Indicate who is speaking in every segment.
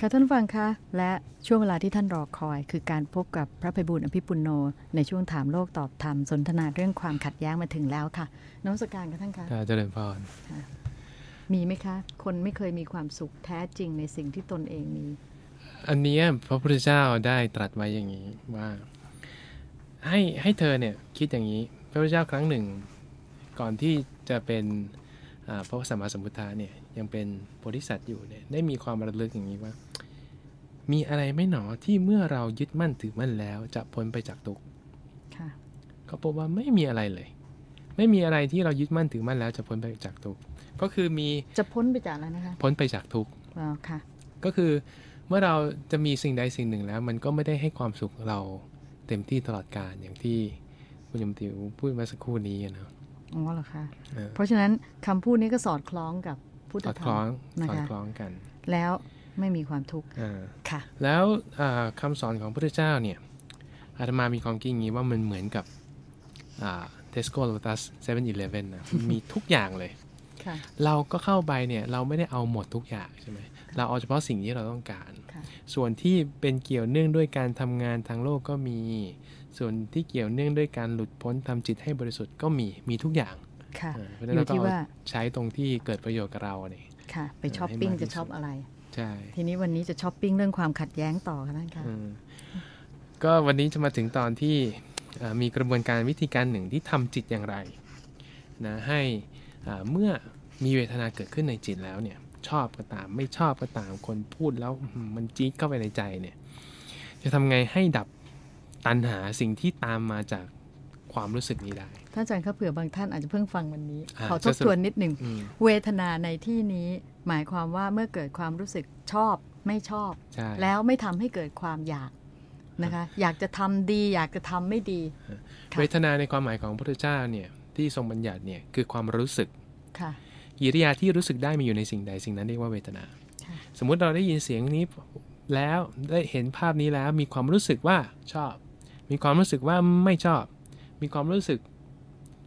Speaker 1: ค่ะท่านฟังคะและช่วงเวลาที่ท่านรอคอย คือการพบกับพระภัยบุญอภิปุโน ในช่วงถามโลกตอบธรรมสนทนาเรื่องความขัดแย้งมาถึงแล้วค่ะน้องสการค่ะท่านคะ
Speaker 2: ค่ะเจริญพร
Speaker 1: มีไหมคะ คนไม่เคยมีความสุขแท้จริงในสิ่งที่ตนเองมี
Speaker 2: อันเนี้ยพระพุทธเจ้าได้ตรัสไว้อย่างนี้ว่า ให้ให้เธอเนี่ยคิดอย่างนี้ พระพุทธเจ้าครั้งหนึ่ง ก่อนที่จะเป็นอ่าพระสัมมาสัมพุทธะเนี่ย ยังเป็นโพธิสัตว์อยู่เนี่ยได้มีความระลึกอย่างนี้ว่า มีอะไรไม่หนอที่เมื่อเรายึดมั่นถือมั่นแล้ว จะพ้นไปจากทุกข์
Speaker 1: ค่ะ
Speaker 2: ก็พบว่าไม่มีอะไรเลย ไม่มีอะไรที่เรายึดมั่นถือมั่นแล้ว จะพ้นไปจากทุกข์ก็คือมี
Speaker 1: จะพ้นไปจากอะไรนะคะ
Speaker 2: พ้นไปจากทุกข์
Speaker 1: อ๋อค่ะ
Speaker 2: ก็คือเมื่อเราจะมีสิ่งใดสิ่งหนึ่งแล้ว มันก็ไม่ได้ให้ความสุขเราเต็มที่ตลอดกาลอย่างที่คุณยมติวพูดมาสักครู่นี้นะ
Speaker 1: อ๋อเหรอคะ
Speaker 2: เออ
Speaker 1: เพราะฉะนั้นคำพูดนี้ก็สอดคล้องกับ พุทธธร
Speaker 2: คล้
Speaker 1: ร
Speaker 2: อ
Speaker 1: ม
Speaker 2: ง
Speaker 1: นะ
Speaker 2: สอด
Speaker 1: คล้องสอด
Speaker 2: คล้องกัน
Speaker 1: แล้วไม่มีความทุกข์
Speaker 2: อ่า
Speaker 1: ค่ะ
Speaker 2: แล้วอ่าคำสอนของพระพุทธเจ้าเนี่ยอาตมามีความคิดอย่างนี้ว่ามันเหมือนกับเทสโก้โลตัสเซเว่นอีเลฟเว่นนะมีทุกอย่างเลย
Speaker 1: ค่ะ
Speaker 2: เราก็เข้าไปเนี่ยเราไม่ได้เอาหมดทุกอย่างใช่ไหมเราเอาเฉพาะสิ่งที่เราต้องการ
Speaker 1: ค่ะ
Speaker 2: ส่วนที่เป็นเกี่ยวเนื่องด้วยการทำงานทางโลกก็มี ส่วนที่เกี่ยวเนื่องด้วยการหลุดพ้นทำจิตให้บริสุทธิ์ก็มีมีทุกอย่าง
Speaker 1: ค่ะ
Speaker 2: เออเพราะฉะ
Speaker 1: อ
Speaker 2: นั้น
Speaker 1: ยู่
Speaker 2: เราก็
Speaker 1: ที่
Speaker 2: เอา
Speaker 1: ว่า
Speaker 2: ใช้ตรงที่เกิดประโยชน์กับเราเนี่ย
Speaker 1: ค่ะ ไป
Speaker 2: เออ
Speaker 1: ช้อป
Speaker 2: ให้
Speaker 1: ปิ้ง
Speaker 2: มากที่
Speaker 1: จะ
Speaker 2: สุด
Speaker 1: ช็อปอะไร
Speaker 2: ใช่
Speaker 1: ทีนี้วันนี้จะช้อปปิ้งเรื่องความขัดแย้งต่อค่ะท่านคะ
Speaker 2: อืมก็วันนี้จะมาถึงตอนที่เอ่อมีกระบวนการวิธีการหนึ่งที่ทำจิตอย่างไรนะให้อ่าเมื่อมีเวทนาเกิดขึ้นในจิตแล้วเนี่ยชอบก็ตามไม่ชอบก็ตามคนพูดแล้วอื้อหือมันจี๊ดเข้าไปในใจเนี่ย จะทำไงให้ดับตัณหาสิ่งที่ตามมาจาก ความรู้สึกนี้ได้
Speaker 1: ท่านอาจารย์ครับเผื่อบางท่านอาจจะเพิ่งฟังวันนี้
Speaker 2: อ่า
Speaker 1: ขอท
Speaker 2: จะ
Speaker 1: บ
Speaker 2: สรุป
Speaker 1: ทวนนิดหนึ่ง
Speaker 2: อืม
Speaker 1: เวทนาในที่นี้หมายความว่าเมื่อเกิดความรู้สึกชอบไม่ชอบ
Speaker 2: ใช่
Speaker 1: แล้วไม่ทำให้เกิดความอยากนะคะอยากจะทำดีอยากจะทำไม่ดีค่ะ
Speaker 2: เวทนาในความหมายของพระพุทธเจ้าเนี่ยที่ทรงบัญญัติเนี่ยคือความรู้สึก
Speaker 1: ค่ะ
Speaker 2: กิริยาที่รู้สึกได้มีอยู่ในสิ่งใดสิ่งนั้นเรียกว่าเวทนา
Speaker 1: ค่ะ
Speaker 2: สมมุติเราได้ยินเสียงนี้แล้วได้เห็นภาพนี้แล้วมีความรู้สึกว่าชอบ มีความรู้สึกว่าไม่ชอบ มีความรู้สึก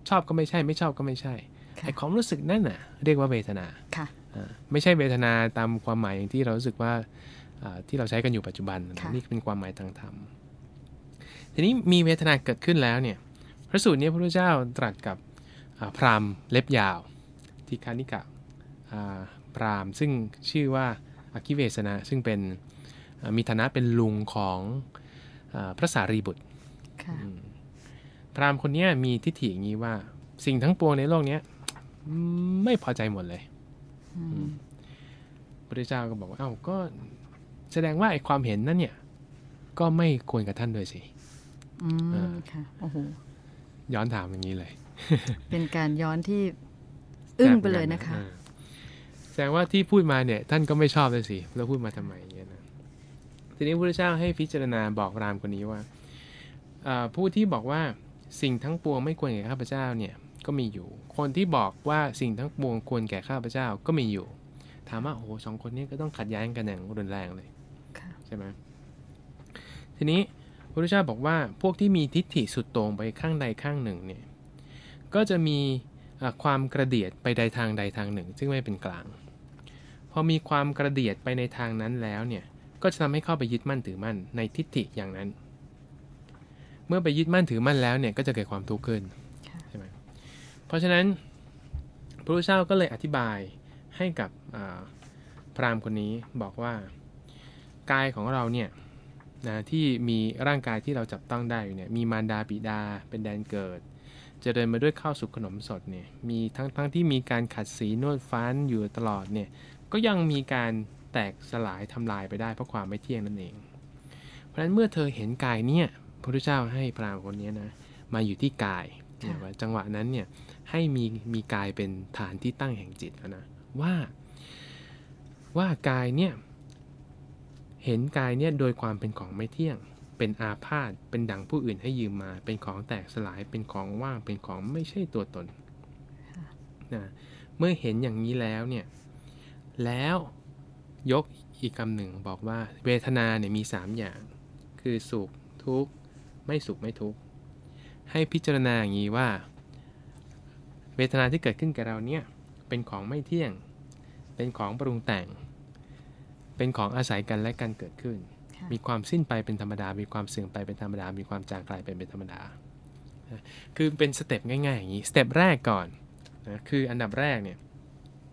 Speaker 2: ชอบก็ไม่ใช่ ไม่ชอบก็ไม่ใช่
Speaker 1: ค่ะ
Speaker 2: ไอ้ความรู้สึกนั่นน่ะ เรียกว่าเวทนา
Speaker 1: ค่ะ
Speaker 2: อ่าไม่ใช่เวทนาตามความหมายอย่างที่เรารู้สึกว่าอ่าที่เราใช้กันอยู่ปัจจุบันนะ
Speaker 1: ค่ะ
Speaker 2: นี่เป็นความหมายทางธรรมทีนี้มีเวทนาเกิดขึ้นแล้วเนี่ยพระสูตรนี้พระพุทธเจ้าตรัสกับอ่าพราหมณ์เล็บยาวทีคานิกะอ่าพราหมณ์ซึ่งชื่อว่าอาคิเวสนะซึ่งเป็นอ่ามีฐานะเป็นลุงของอาพระสารีบุตร
Speaker 1: ค่ะ
Speaker 2: อืม พราหมณ์คนเนี้ยมีทิฏฐิอย่างนี้ว่า สิ่งทั้งปวงในโลกเนี้ยอืมไม่พอใจหมดเลย
Speaker 1: อืม
Speaker 2: พระเจ้าก็บอกว่าเอ้าก็แสดงว่าไอ้ความเห็นนั่นเนี่ย ก็ไม่ควรกับท่านด้วยสิ
Speaker 1: อื
Speaker 2: อ่า
Speaker 1: มค่ะโอ้โห
Speaker 2: ย้อนถามอย่างนี้เลย
Speaker 1: เป็นการย้อนที่อึ้งไปเลยนะคะ
Speaker 2: อ่าแสดงว่าที่พูดมาเนี่ย ท่านก็ไม่ชอบเลยสิแล้วพูดมาทำไมอย่างเงี้ยนะทีนี้พระเจ้าให้พิจารณาบอกรามคนนี้ว่าอ่าผู้ที่บอกว่า สิ่งทั้งปวงไม่ควรแก่ข้าพเจ้าเนี่ยก็มีอยู่ คนที่บอกว่าสิ่งทั้งปวงควรแก่ข้าพเจ้าก็มีอยู่ ถามว่าโอ้โหสองคนนี้ก็ต้องขัดแย้งกันอย่างรุนแรงเลย
Speaker 1: ค่ะ
Speaker 2: ใช่ไหมทีนี้พระพุทธเจ้าบอกว่าพวกที่มีทิฏฐิสุดโต่งไปข้างใดข้างหนึ่งเนี่ยก็จะมีอะความกระเดียดไปใดทางใดทางหนึ่ง ซึ่งไม่เป็นกลาง พอมีความกระเดียดไปในทางนั้นแล้วเนี่ยก็จะทำให้เข้าไปยึดมั่นถือมั่นในทิฏฐิอย่างนั้น เมื่อไปยึดมั่นถือมั่นแล้วเนี่ยก็จะเกิดความทุกข์ขึ้น
Speaker 1: ค่ะ
Speaker 2: ใช่ไหมเพราะฉะนั้นพระพุทธเจ้าก็เลยอธิบายให้กับอ่าพราหมณ์คนนี้บอกว่ากายของเราเนี่ยนะที่มีร่างกายที่เราจับต้องได้อยู่เนี่ยมีมารดาบิดาเป็นแดนเกิดเจะเดินมาด้วยข้าวสุกขนมสดเนี่ยมีทั้งทั้งที่มีการขัดสีนวดฟันอยู่ตลอดเนี่ยก็ยังมีการแตกสลายทำลายไปได้เพราะความไม่เที่ยงนั่นเอง เพราะฉะนั้นเมื่อเธอเห็นกายเนี่ย พระพุทธเจ้าให้พราหมณ์คนนี้นะมาอยู่ที่กายเนี่ยว่าจังหวะนั้นเนี่ยให้มีมีกายเป็นฐานที่ตั้งแห่งจิตแล้วนะว่าว่ากายเนี่ยเห็นกายเนี่ยโดยความเป็นของไม่เที่ยง เป็นอาพาธเป็นดังผู้อื่นให้ยืมมา เป็นของแตกสลายเป็นของว่างเป็นของไม่ใช่ตัวตนนะเมื่อเห็นอย่างนี้แล้วเนี่ยแล้วยกอีกคำหนึ่งบอกว่าเวทนาเนี่ยมี 3 อย่าง คือสุขทุกข์ ไม่สุขไม่ทุกข์ให้พิจารณาอย่างนี้ว่า เวทนาที่เกิดขึ้นกับเราเนี่ยเป็นของไม่เที่ยง เป็นของปรุงแต่ง เป็นของอาศัยกันและกันเกิดขึ้น
Speaker 1: ค่ะ
Speaker 2: มีความสิ้นไปเป็นธรรมดา มีความเสื่อมไปเป็นธรรมดา มีความจางคลายไปเป็นธรรมดานะคือเป็นสเต็ปง่ายๆอย่างนี้ สเต็ปแรกก่อนนะคืออันดับแรกเนี่ย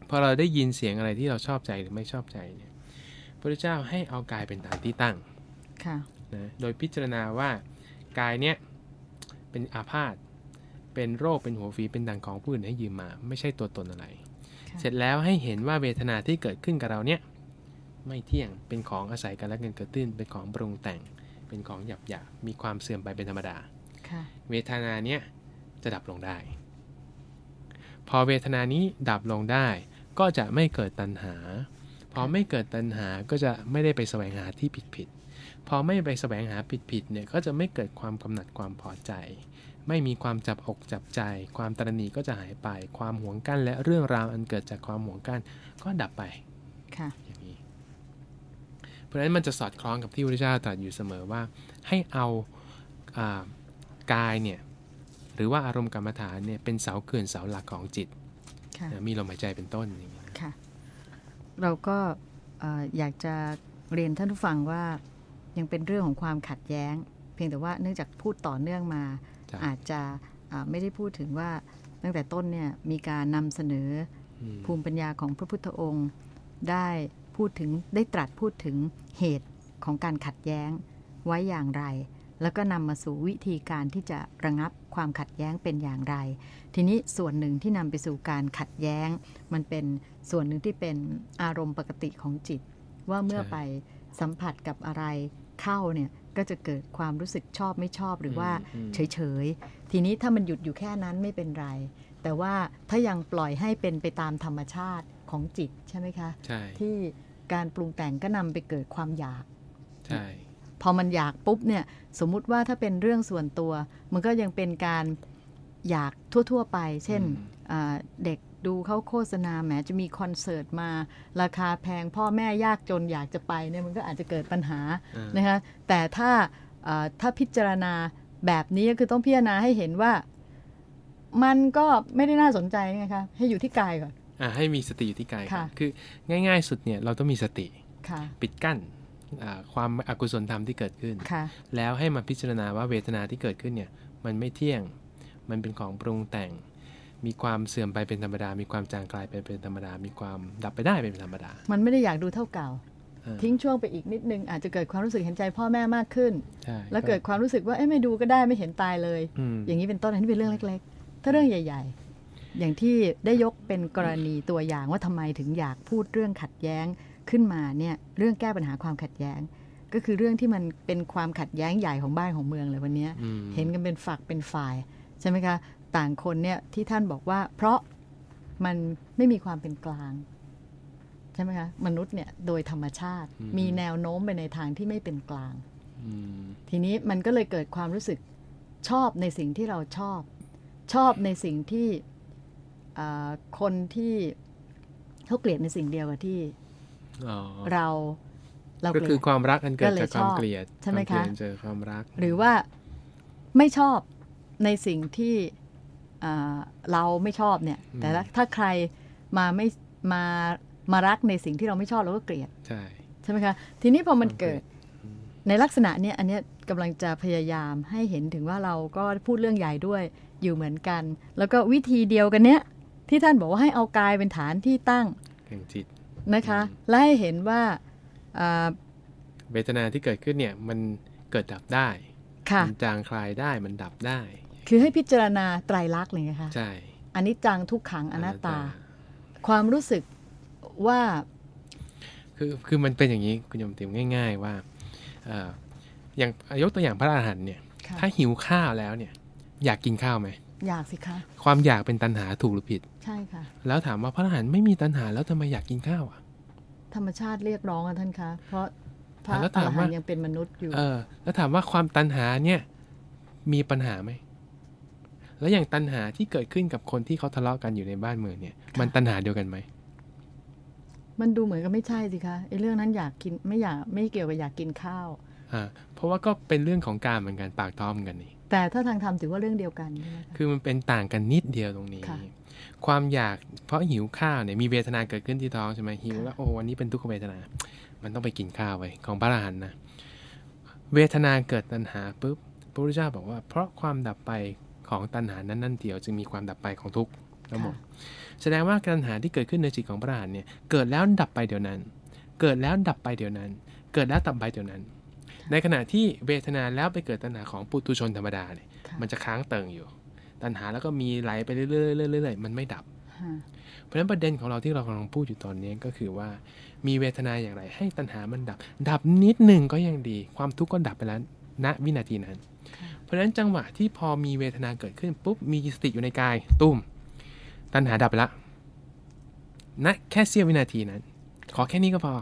Speaker 2: พอเราได้ยินเสียงอะไรที่เราชอบใจหรือไม่ชอบใจเนี่ยพระเจ้าให้เอากายเป็นฐานที่ตั้ง
Speaker 1: ค่ะ
Speaker 2: นะโดยพิจารณาว่า กายเนี่ยเป็นอาพาธเป็นโรคเป็นหัวฝีเป็นดังของผู้อื่นให้ยืมมา ไม่ใช่ตัวตนอะไร
Speaker 1: ค่ะ
Speaker 2: เสร็จแล้วให้เห็นว่าเวทนาที่เกิดขึ้นกับเราเนี่ยไม่เที่ยงเป็นของอาศัยกันและกันเกิดขึ้นเป็นของปรุงแต่งเป็นของหยาบหยาบๆมีความเสื่อมไปเป็นธรรมดา
Speaker 1: ค่ะ
Speaker 2: เวทนาเนี้ยจะดับลงได้ พอเวทนานี้ดับลงได้ ก็จะไม่เกิดตัณหา พอไม่เกิดตัณหาก็จะไม่ได้ไปแสวงหาที่ผิดผิดๆ พอไม่ไปแสวงหาผิดผิดๆเนี่ยก็จะไม่เกิดความกำหนัดความพอใจ ไม่มีความจับอกจับใจ ความตระหนี่ก็จะหายไป ความหวงกั้นและเรื่องราวอันเกิดจากความหวงกั้นก็ดับไป
Speaker 1: ค่ะ
Speaker 2: อย่างนี้เพราะฉะนั้นมันจะสอดคล้องกับที่พระพุทธเจ้าตรัสอยู่เสมอว่า ให้เอาอากายเนี่ยหรือว่าอารมณ์กรรมฐานเนี่ยเป็นเสาเขื่อนเสาหลักของจิต
Speaker 1: ค่ะ
Speaker 2: นะมีลมหายใจเป็นต้นอย่างนี้นะ
Speaker 1: ค่ะ เราก็เอ่ออยากจะเรียนท่านผู้ฟังว่า ยังเป็นเรื่องของความขัดแย้ง เพียงแต่ว่าเนื่องจากพูดต่อเนื่องมา
Speaker 2: จ้ะ
Speaker 1: อาจจะอ่าไม่ได้พูดถึงว่าตั้งแต่ต้นเนี่ยมีการนำเสนอ
Speaker 2: อืม
Speaker 1: ภูมิปัญญาของพระพุทธองค์ ได้พูดถึงได้ตรัสพูดถึงเหตุของการขัดแย้งไว้อย่างไร แล้วก็นำมาสู่วิธีการที่จะระงับความขัดแย้งเป็นอย่างไร ทีนี้ส่วนหนึ่งที่นำไปสู่การขัดแย้ง มันเป็นส่วนหนึ่งที่เป็นอารมณ์ปกติของจิต ว่าเมื่อไปสัมผัสกับอะไร เข้าเนี่ยก็จะเกิดความรู้สึกชอบไม่ชอบหรือว่า
Speaker 2: อืม
Speaker 1: เฉยๆ ทีนี้ถ้ามันหยุดอยู่แค่นั้นไม่เป็นไร แต่ว่าถ้ายังปล่อยให้เป็นไปตามธรรมชาติของจิตใช่ไหมคะ
Speaker 2: ใช่
Speaker 1: ที่การปรุงแต่งก็นำไปเกิดความอยาก
Speaker 2: ใช่
Speaker 1: พอมันอยากปุ๊บเนี่ยสมมุติว่าถ้าเป็นเรื่องส่วนตัว มันก็ยังเป็นการอยากทั่ว ๆ ไป เช่นอ่าเด็ก ดูเขาโฆษณาแหมจะมีคอนเสิร์ตมา ราคาแพงพ่อแม่ยากจนอยากจะไปเนี่ยมันก็อาจจะเกิดปัญหา
Speaker 2: อ่า
Speaker 1: นะคะแต่ถ้าเอ่อถ้าพิจารณาแบบนี้ก็คือต้องพิจารณาให้เห็นว่า มันก็ไม่ได้น่าสนใจนะคะให้อยู่ที่กายก่อน
Speaker 2: อ่าให้มีสติอยู่ที่กายก่อน
Speaker 1: ค่ะ
Speaker 2: คือง่าย ๆ สุดเนี่ยเราต้องมีสติ
Speaker 1: ค่ะ
Speaker 2: ปิดกั้นอ่าความอกุศลธรรมที่เกิดขึ้น
Speaker 1: ค่ะ
Speaker 2: แล้วให้มาพิจารณาว่าเวทนาที่เกิดขึ้นเนี่ย มันไม่เที่ยง มันเป็นของปรุงแต่ง มีความเสื่อมไปเป็นธรรมดา มีความจางคลายไปเป็นธรรมดา มีความดับไปได้เป็นธรรมดา
Speaker 1: มันไม่ได้อยากดูเท่าเก่า
Speaker 2: อ่า
Speaker 1: ทิ้งช่วงไปอีกนิดนึง อาจจะเกิดความรู้สึกเห็นใจพ่อแม่มากขึ้น
Speaker 2: ใช่
Speaker 1: แล้วเกิดความรู้สึกว่าเอ้ยไม่ดูก็ได้ไม่เห็นตายเลย
Speaker 2: อืม
Speaker 1: อย่างนี้เป็นต้นอันนี้เป็นเรื่องเล็ก ๆ ถ้าเรื่องใหญ่ ๆ อย่างที่ได้ยกเป็นกรณีตัวอย่างว่าทำไมถึงอยากพูดเรื่องขัดแย้งขึ้นมาเนี่ยเรื่องแก้ปัญหาความขัดแย้งก็คือเรื่องที่มันเป็นความขัดแย้งใหญ่ของบ้านของเมืองเลยวันเนี้ย
Speaker 2: อืม
Speaker 1: เห็นกันเป็นฝักเป็นฝ่ายใช่ไหมคะ ต่างคนเนี่ยที่ท่านบอกว่า เพราะมันไม่มีความเป็นกลางใช่ไหมคะมนุษย์เนี่ยโดยธรรมชาติมีแนวโน้มไปในทางที่ไม่เป็นกลาง
Speaker 2: อืม
Speaker 1: ทีนี้มันก็เลยเกิดความรู้สึกชอบในสิ่งที่เราชอบ ชอบในสิ่งที่อ่าคนที่เขาเกลียดในสิ่งเดียวกับที่
Speaker 2: อ๋อ
Speaker 1: เราเรา
Speaker 2: ก็
Speaker 1: เกลี
Speaker 2: คื
Speaker 1: ย
Speaker 2: อ
Speaker 1: ด
Speaker 2: ความรักอันเกิด
Speaker 1: ก็เลย
Speaker 2: จากความ
Speaker 1: ชอบ
Speaker 2: เกลียด
Speaker 1: ใช่ไหม
Speaker 2: วาเกลียด
Speaker 1: คะ
Speaker 2: เจอความรัก
Speaker 1: หรือว่าไม่ชอบในสิ่งที่อ่า เราไม่ชอบเนี่ย แต่ละถ้าใครมาไม่มามารักในสิ่งที่เราไม่ชอบเราก็เกลียด
Speaker 2: ใช่
Speaker 1: ใช่ไหมคะทีนี้พอมัน
Speaker 2: ความเกลี
Speaker 1: เกิ
Speaker 2: ย
Speaker 1: ด
Speaker 2: ด
Speaker 1: ในลักษณะเนี้ยอันเนี้ยกำลังจะพยายามให้เห็นถึงว่าเราก็พูดเรื่องใหญ่ด้วยอยู่เหมือนกัน แล้วก็วิธีเดียวกันเนี้ยที่ท่านบอกว่าให้เอากายเป็นฐานที่ตั้ง
Speaker 2: แห่งจิต
Speaker 1: นะคะ
Speaker 2: อืม
Speaker 1: และให้เห็นว่าอ่า
Speaker 2: เวทนาที่เกิดขึ้นเนี่ยมันเกิดดับได้
Speaker 1: ค่ะ
Speaker 2: มันจางคลายได้มันดับได้
Speaker 1: คือให้พิจารณาไตรลักษณ์เลยนะคะ
Speaker 2: ใช่
Speaker 1: อันนี้จังทุกขังอนัตตา ความรู้สึกว่า
Speaker 2: คือคือมันเป็นอย่างนี้คุณโยมติมง่าย ๆ ว่าเอ่ออย่างยกตัวอย่างพระอรหันต์เนี่ย
Speaker 1: ค่ะ
Speaker 2: ถ้าหิวข้าวแล้วเนี่ย อยากกินข้าวไหม
Speaker 1: อยากสิคะ
Speaker 2: ความอยากเป็นตัณหาถูกหรือผิด
Speaker 1: ใช่ค่ะ
Speaker 2: แล้วถามว่าพระอรหันต์ไม่มีตัณหาแล้วทำไมอยากกินข้าวอะ
Speaker 1: ธรรมชาติเรียกร้องอะท่านคะ เพราะพระ
Speaker 2: แล้ว
Speaker 1: อ
Speaker 2: ถารม
Speaker 1: หั
Speaker 2: ว่า
Speaker 1: นต์ยังเป็นมนุษย์อยู่
Speaker 2: เออ แล้วถามว่าความตัณหาเนี่ย มีปัญหาไหม แล้วอย่างตัณหาที่เกิดขึ้นกับคนที่เขาทะเลาะกันอยู่ในบ้านเมืองเนี่ย มันตัณหาเดียวกันไหม
Speaker 1: มันดูเหมือนกับไม่ใช่สิคะไอ้เรื่องนั้นอยากกินไม่อยากไม่เกี่ยวกับอยากกินข้าว
Speaker 2: อ่าเพราะว่าก็เป็นเรื่องของการเหมือนกันปากท้องเหมือนกันนี่
Speaker 1: แต่ถ้าทางธรรมถือว่าเรื่องเดียวกันใช่ไหมคะ
Speaker 2: คือมันเป็นต่างกันนิดเดียวตรงนี้
Speaker 1: ค่ะ
Speaker 2: ความอยากเพราะหิวข้าวเนี่ยมีเวทนาเกิดขึ้นที่ท้องใช่ไหมหิว
Speaker 1: ค่ะ
Speaker 2: แล้วโอ้วันนี้เป็นทุกขเวทนา มันต้องไปกินข้าวไว้ของพระอรหันต์นะเวทนาเกิดตัณหาปุ๊บพระพุทธเจ้าบอกว่า เพราะความดับไป ของตัณหานั้นนั่นเดียวจึงมีความดับไปของทุกข์ทั้งหมดแสดงว่าตัณหาที่เกิดขึ้นในจิตของพระอรหันต์เนี่ยเกิดแล้วดับไปเดี๋ยวนั้น เกิดแล้วดับไปเดี๋ยวนั้น เกิดแล้วดับไปเดี๋ยวนั้น ในขณะที่เวทนาแล้วไปเกิดตัณหาของปุถุชนธรรมดาเนี่ย
Speaker 1: ค่ะ
Speaker 2: มันจะค้างเติ่งอยู่ ตัณหาแล้วก็มีไหลไปเรื่อยๆเรื่อยๆมันไม่ดับ
Speaker 1: ฮะ
Speaker 2: เพราะฉะนั้นประเด็นของเราที่เรากำลังพูดอยู่ตอนนี้ก็คือว่ามีเวทนาอย่างไรให้ตัณหามันดับ ดับนิดหนึ่งก็ยังดี ความทุกข์ก็ดับไปแล้วณวินาทีนั้น
Speaker 1: ค่ะ
Speaker 2: เพราะฉะนั้นจังหวะที่พอมีเวทนาเกิดขึ้นปุ๊บมีสติอยู่ในกายตุ้มตัณหาดับไปละณแค่เสี้ยววินาทีนั้น ขอแค่นี้ก็พอ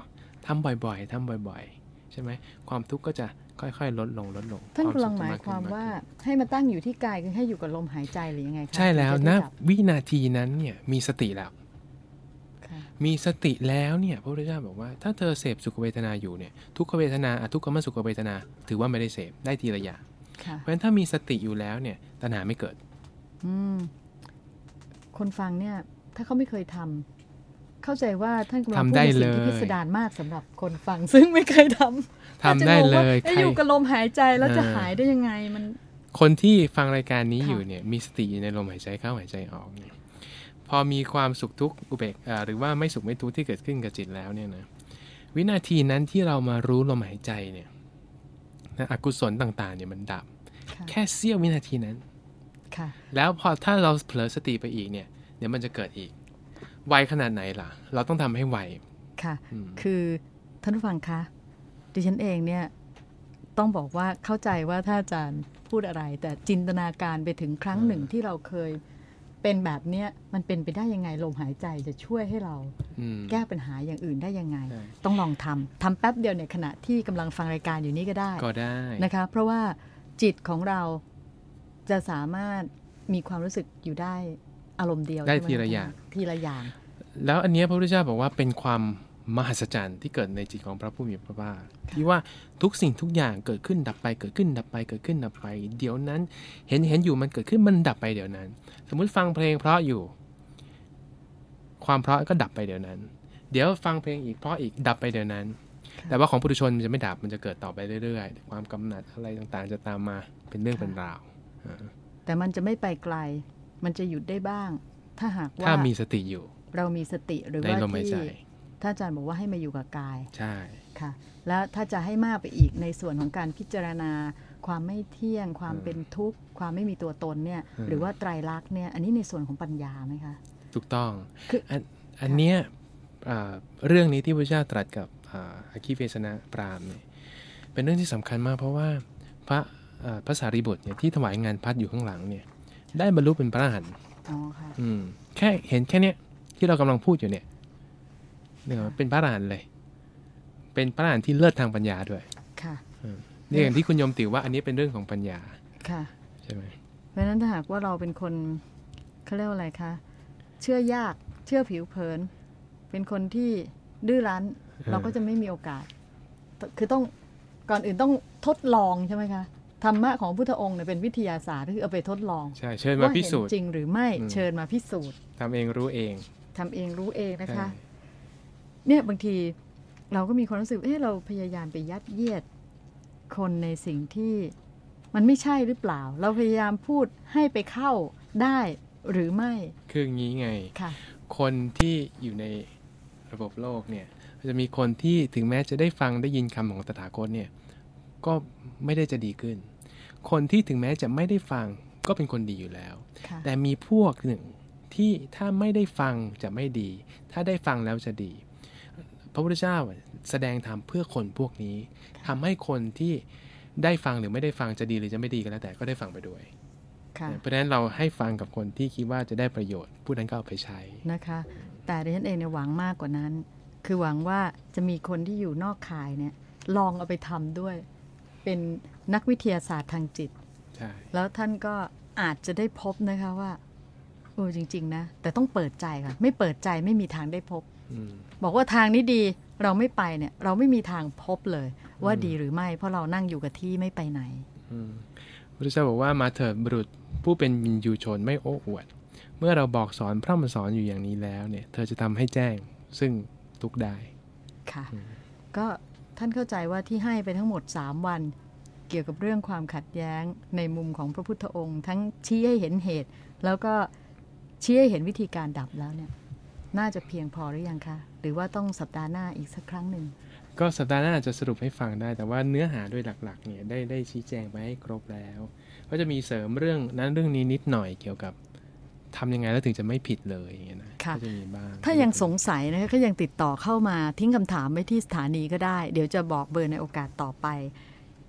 Speaker 2: ทำบ่อยๆทำบ่อยๆ ใช่ไหมความทุกข์ก็จะค่อยๆ ลดลงลดลง
Speaker 1: ท่าน
Speaker 2: สุข
Speaker 1: กำลัง
Speaker 2: จะ
Speaker 1: หมาย
Speaker 2: ก
Speaker 1: ค
Speaker 2: ขึ้น
Speaker 1: วาม
Speaker 2: กขึ้น
Speaker 1: ว่าให้มาตั้งอยู่ที่กายคือให้อยู่กับลมหายใจหรือยังไงคะ
Speaker 2: ใช่แล้ว
Speaker 1: ถึงจ
Speaker 2: นะ
Speaker 1: ได้ดับ
Speaker 2: วินาทีนั้นเนี่ยมีสติแล้ว
Speaker 1: ค่ะ
Speaker 2: มีสติแล้วเนี่ยพระพุทธเจ้าบอกว่าถ้าเธอเสพสุขเวทนาอยู่เนี่ยทุกขเวทนาอทุกขมสุขเวทนา ถือว่าไม่ได้เสพได้ทีละอย่าง
Speaker 1: ค่ะ
Speaker 2: เพราะฉะนั้นถ้ามีสติอยู่แล้วเนี่ยตัณหาไม่เกิด
Speaker 1: อืมคนฟังเนี่ย ถ้าเขาไม่เคยทำเข้าใจว่าท่านกำลัง
Speaker 2: ทำ
Speaker 1: พูด
Speaker 2: ได้
Speaker 1: ในสิ่งที่
Speaker 2: เลย
Speaker 1: พิสดารมากสำหรับคนฟัง ซึ่งไม่เคยทำ
Speaker 2: ทำได้เลย
Speaker 1: อาจจะงงว่า
Speaker 2: ใคร
Speaker 1: เอ๊ะอยู่กับลมหายใจแล้วจะ
Speaker 2: เออ
Speaker 1: หายได้ยังไงมัน
Speaker 2: คนที่ฟังรายการนี้
Speaker 1: ค่ะ
Speaker 2: อยู่เนี่ย มีสติอยู่ในลมหายใจเข้าหายใจออกเนี่ยพอมีความสุขทุกข์อุเบกอ่าหรือว่าไม่สุขไม่ทุกข์ที่เกิดขึ้นกับจิตแล้วเนี่ยนะวินาทีนั้นที่เรามารู้ลมหายใจเนี่ย นะอกุศลต่างๆเนี่ยมันดับ
Speaker 1: ค่ะ
Speaker 2: แค่เสี้ยววินาทีนั้น
Speaker 1: ค่ะ
Speaker 2: แล้วพอถ้าเราเผลอสติไปอีกเนี่ยเดี๋ยวมันจะเกิดอีก ไวขนาดไหนล่ะ เราต้องทำให้ไว
Speaker 1: ค่ะ
Speaker 2: อืม
Speaker 1: คือท่านผู้ฟังคะดิฉันเองเนี่ยต้องบอกว่าเข้าใจว่าถ้าอาจารย์พูดอะไร แต่จินตนาการไปถึงครั้งหนึ่งที่เราเคย เป็นแบบเนี้ยมันเป็นไปได้ยังไงลมหายใจจะช่วยให้เรา
Speaker 2: อืม
Speaker 1: แก้ปัญหาอย่างอื่นได้ยังไง
Speaker 2: ใช่
Speaker 1: ต้องลองทำทำแป๊บเดียวเนี่ยขณะที่กำลังฟังรายการอยู่นี่ก็ได้
Speaker 2: ก็ได้
Speaker 1: นะคะ เพราะว่าจิตของเราจะสามารถมีความรู้สึกอยู่ได้อารมณ์เดียว
Speaker 2: ได้
Speaker 1: ใช่หม
Speaker 2: ทีละอย่าง
Speaker 1: ทีละอย่าง
Speaker 2: แล้วอันเนี้ยพระพุทธเจ้าบอกว่าเป็นความ มหัศจรรย์ที่เกิดในจิตของพระผู้มีพระภาคที่ว่าทุกสิ่งทุกอย่างเกิดขึ้นดับไป เกิดขึ้นดับไป เกิดขึ้นดับไป เดี๋ยวนั้น เห็นเห็นอยู่มันเกิดขึ้นมันดับไปเดี๋ยวนั้น สมมุติฟังเพลงเพราะอยู่ ความเพราะก็ดับไปเดี๋ยวนั้น เดี๋ยวฟังเพลงอีกเพราะอีกดับไปเดี๋ยวนั้น
Speaker 1: ค่ะ
Speaker 2: แต่ว่าของปุถุชนมันจะไม่ดับมันจะเกิดต่อไปเรื่อยๆ ความกำหนัดอะไรต่างๆ จะตามมาเป็นเรื่องเป็นราวอ่า
Speaker 1: แต่มันจะไม่ไปไกล มันจะหยุดได้บ้าง ถ้าหากว่า
Speaker 2: ถ้ามีสติอยู่
Speaker 1: เรามีสติหรือ
Speaker 2: ใน
Speaker 1: ว่า
Speaker 2: ลมหายใจ
Speaker 1: ที่ ถ้าอาจารย์บอกว่าให้มาอยู่กับกาย
Speaker 2: ใช่
Speaker 1: ค่ะ แล้วถ้าจะให้มากไปอีกในส่วนของการพิจารณา ความไม่เที่ยง ความเป็นทุกข์ ความไม่มีตัวตนเนี่ย หรือว่าไตรลักษณ์เนี่ย อันนี้ในส่วนของปัญญาไหมคะ
Speaker 2: ถูกต้อง
Speaker 1: คืออั
Speaker 2: นอันเนี้ยอ่าเรื่องนี้ที่พระเจ้าตรัสกับอ่าอาคีเวสนะปรามเนี่ยเป็นเรื่องที่สำคัญมาก เพราะว่าพระอ่าพระสารีบุตรเนี่ยที่ถวายงานพัดอยู่ข้างหลังเนี่ยได้บรรลุเป็นพระอรหันต์
Speaker 1: อ๋อค่ะ
Speaker 2: อืมแค่เห็นแค่เนี้ยที่เรากำลังพูดอยู่เนี่ย เนี่ยเป็นพระอรหันต์เลย เป็นพระอรหันต์ที่เลิศทางปัญญาด้วย
Speaker 1: ค่ะ
Speaker 2: นี่อย่างที่คุณโยมติวว่าอันนี้เป็นเรื่องของปัญญา
Speaker 1: ค่ะ
Speaker 2: ใช่ไหม
Speaker 1: เพราะฉะนั้นถ้าหากว่าเราเป็นคนเขาเรียกว่าอะไรคะเชื่อยากเชื่อผิวเผิน เป็นคนที่ดื้อรั้น เราก็จะไม่มีโอกาส คือต้องก่อนอื่นต้องทดลองใช่ไหมคะธรรมะของพุทธองค์เนี่ยเป็นวิทยาศาสตร์ก็คือเอาไปทดลอง
Speaker 2: ใช่เชิญมาพิสูจน์
Speaker 1: ว่าเห็นจริงหรือไม่
Speaker 2: อืม
Speaker 1: เชิญมาพิสูจน์
Speaker 2: ทำเองรู้เอง
Speaker 1: ทำเองรู้เองนะคะ
Speaker 2: ใช่
Speaker 1: เนี่ยบางทีเราก็มีความรู้สึกเอ๊ะเราพยายามไปยัดเยียดคนในสิ่งที่มันไม่ใช่หรือเปล่า เราพยายามพูดให้ไปเข้าได้หรือไม่
Speaker 2: คืออย่างนี้ไง
Speaker 1: ค่ะ
Speaker 2: คนที่อยู่ในระบบโลกเนี่ยจะมีคนที่ถึงแม้จะได้ฟังได้ยินคำของตถาคตเนี่ยก็ไม่ได้จะดีขึ้น คนที่ถึงแม้จะไม่ได้ฟังก็เป็นคนดีอยู่แล้ว
Speaker 1: ค่ะ
Speaker 2: แต่มีพวกหนึ่งที่ถ้าไม่ได้ฟังจะไม่ดี ถ้าได้ฟังแล้วจะดี พระพุทธเจ้าแสดงธรรมเพื่อคนพวกนี้ทำให้คนที่ได้ฟังหรือไม่ได้ฟังจะดีหรือจะไม่ดีก็แล้วแต่ก็ได้ฟังไปด้วย
Speaker 1: ค่ะ
Speaker 2: เพราะฉะนั้นเราให้ฟังกับคนที่คิดว่าจะได้ประโยชน์ผู้นั้นก็เอาไปใช้
Speaker 1: นะคะ แต่ดิฉันเองเนี่ยหวังมากกว่านั้น คือหวังว่าจะมีคนที่อยู่นอกข่ายเนี่ยลองเอาไปทำด้วย เป็นนักวิทยาศาสตร์ทางจิต
Speaker 2: ใช่
Speaker 1: แล้วท่านก็อาจจะได้พบนะคะว่าโอ้จริง ๆ นะ แต่ต้องเปิดใจค่ะ ไม่เปิดใจไม่มีทางได้พบ
Speaker 2: อืม
Speaker 1: บอกว่าทางนี้ดีเราไม่ไปเนี่ย เราไม่มีทางพบเลย ว่า
Speaker 2: อืม
Speaker 1: ดีหรือไม่ เพราะเรานั่งอยู่กับที่ไม่ไปไหน
Speaker 2: อืมพระพุทธเจ้าบอกว่ามาเถิดบุรุษผู้เป็นวินยูชนไม่โอ้อวด เมื่อเราบอกสอนพร่ำสอนอยู่อย่างนี้แล้วเนี่ย เธอจะทำให้แจ้งซึ่งทุกข์ได้
Speaker 1: ค่ะก็ท่านเข้าใจว่าที่ให้ไปทั้งหมด 3 วัน เกี่ยวกับเรื่องความขัดแย้งในมุมของพระพุทธองค์ ทั้งชี้ให้เห็นเหตุ แล้วก็ชี้ให้เห็นวิธีการดับแล้วเนี่ย น่าจะเพียงพอหรือยังคะหรือว่าต้องสัปดาห์หน้าอีกสักครั้งหนึ่ง
Speaker 2: ก็สัปดาห์หน้าจะสรุปให้ฟังได้ แต่ว่าเนื้อหาโดยหลักๆเนี่ยได้ได้ชี้แจงไปให้ครบแล้ว ก็จะมีเสริมเรื่องนั้นเรื่องนี้นิดหน่อยเกี่ยวกับทำยังไงแล้วถึงจะไม่ผิดเลยอย่างเงี้ยนะ
Speaker 1: ค่ะ
Speaker 2: ก็จะมีบ้าง
Speaker 1: ถ้ายังสงสัยนะคะก็ยังติดต่อเข้ามาทิ้งคำถามไว้ที่สถานีก็ได้ เดี๋ยวจะบอกเบอร์ในโอกาสต่อไป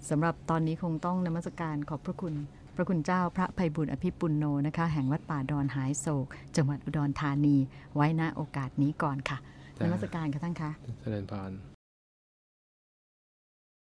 Speaker 1: สำหรับตอนนี้คงต้องนมัสการขอบพระคุณ พระคุณเจ้าพระภัยบุญอภิปุลโนนะคะ แห่งวัดป่าดอนหายโศก จังหวัดอุดรธานี ไว้ณโอกาสนี้ก่อนค่ะนมัสการค่ะท่านคะ
Speaker 2: เจริญพร